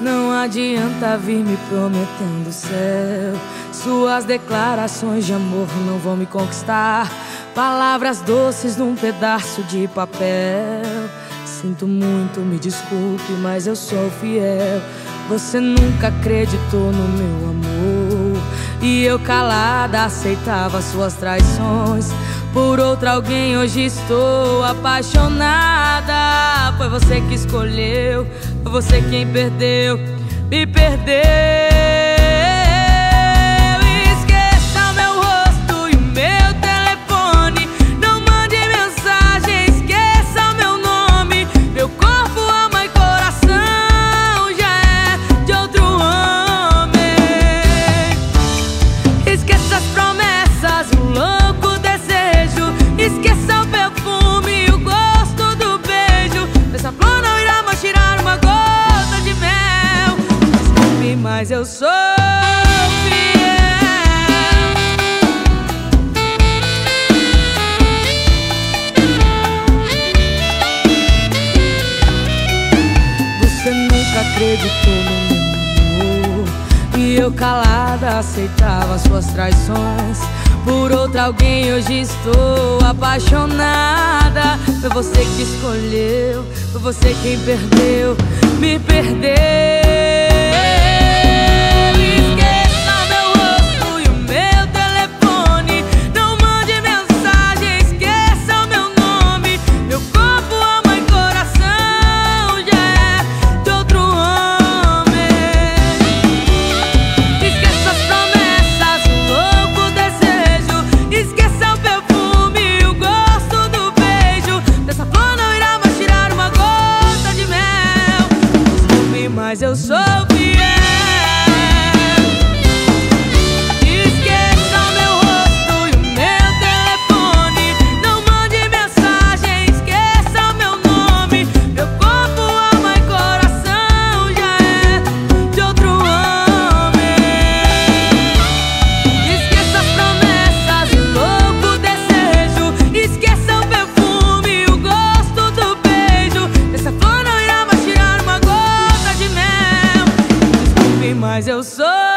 Não adianta vir me prometendo céu. Suas declarações de amor não vão me conquistar. Palavras doces num pedaço de papel. Sinto muito, me desculpe, mas eu sou fiel. Você nunca acreditou no meu amor. E eu calada aceitava suas traições. Por outra alguém hoje estou apaixonada. Foi você que escolheu, foi você quem perdeu, me perdeu. Eu sou fiel. Você nunca acreditou no meu amor e eu calada aceitava suas traições. Por outra alguém hoje estou apaixonada. Foi você que escolheu, foi você quem perdeu, me perdeu. mas eu sou mas eu sou.